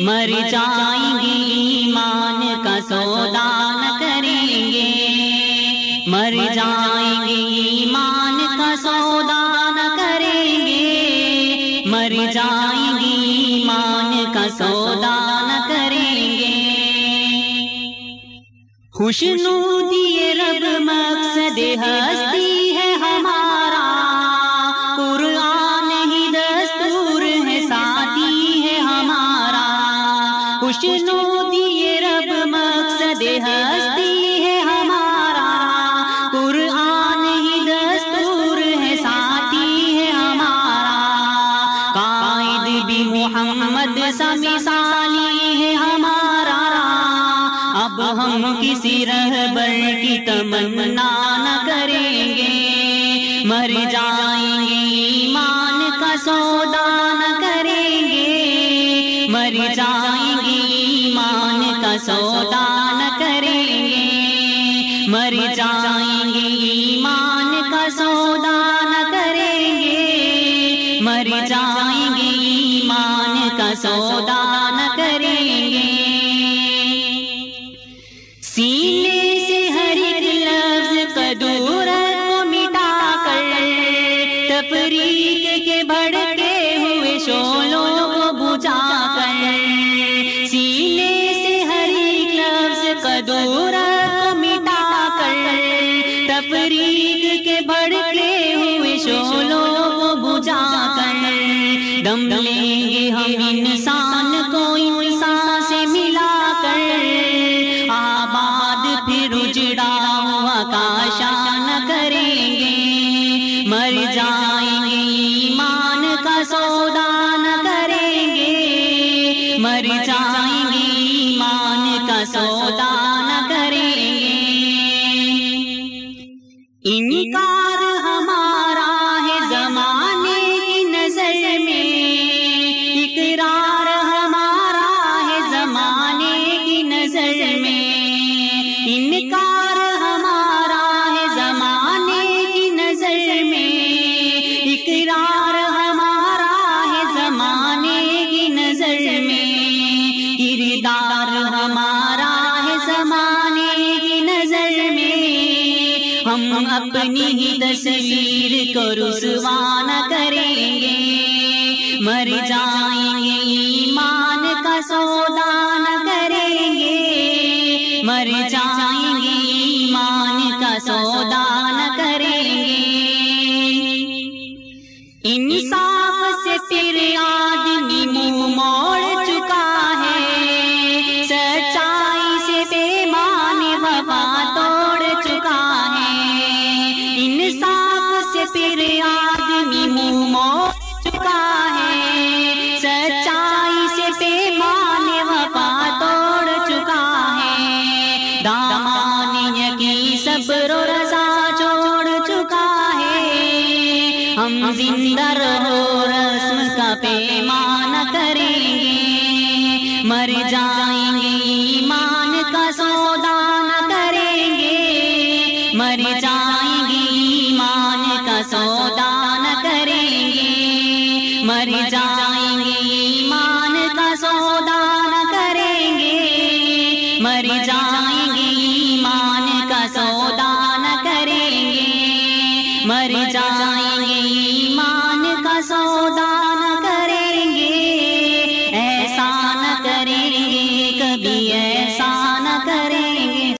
مر جائیں گے، ایمان کا سودا نہ کریں گے۔ مر جائیں گے، ایمان کا سودا نہ کریں گے۔ مر جائیں گے، ایمان کا سودا نہ کریں گے۔ خوش دیے رب مقصد ہستی۔ خوش دیے رب مقصد ہستی ہے ہمارا۔ قرآن ہی دستور ہے ساتھی ہے ہمارا۔ قائد بھی محمد سا مثالی ہے ہمارا۔ اب ہم کسی رہبر کی تمنا نہ کریں گے۔ مر جائیں گے ایمان کا سودا سودا نہ کریں گے۔ مر جائیں گے، ایمان کا سودا نہ کریں گے۔ مر جائیں گے، ایمان کا سودا نہ کریں گے۔ سینے سے ہر ایک لفظ کو مٹا کر تفریق کے بھڑکے لفظ کو مٹا کر تفریق کے بھڑکے ہوئے شولوں کو بجھا کر دم لیں گے ہم انسان کو انسان سے ملا کر آباد پھر اجڑا ہوا کا شان کریں گے مر جائیں گے ایمان کا سودا نہ کریں گے مر جائیں گے ایمان کا سودا ہم اپنی ہی تصویر کو رسوا نہ کریں گے۔ مر جائیں گے، ایمان کا سودا نہ کریں گے۔ مر جائیں گے، ایمان کا سودا نہ کریں گے۔ انصاف سے پھر آدمی منہ موڑ چکا ہے۔ چکا ہے۔ سچائی سے پیمان وفا توڑ چکا ہے۔ دامان یقین صبر و رضا چھوڑ چکا ہے۔ ہم زندہ رہو، رسم کا پیمان کریں گے۔ مر جائیں گے، ایمان کا سودا نہ کریں گے۔ مر جائیں مر جائیں گے۔